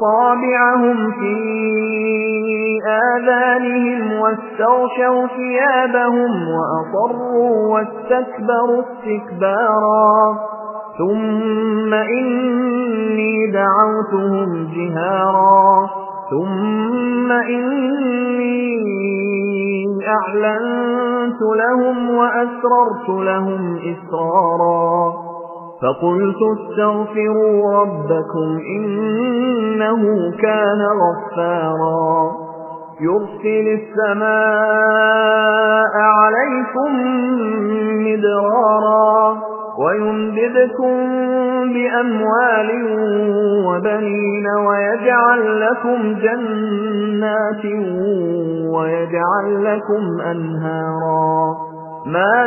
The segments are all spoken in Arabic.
أصابعهم في آذانهم واستغشوا ثيابهم وأصروا واستكبروا استكبارا. ثم إني دعوتهم جهارا. ثم إني أعلنت لهم وأسررت لهم إسرارا. فقلت استغفروا ربكم إنه كان غفارا. يرسل السماء عليكم مدرارا ويمددكم بأموال وبنين ويجعل لكم جنات ويجعل لكم أنهارا. ما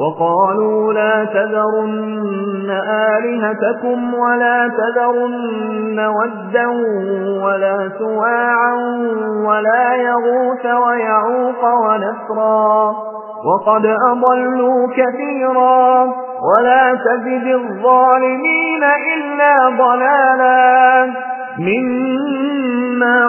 وقالوا لا تذرن آلهتكم ولا تذرن ودا ولا سواعا ولا يغوث ويعوق ونسرا وقد أضلوا كثيرا. ولا تزد الظالمين إلا ضلالا. مما